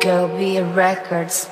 Joby Records.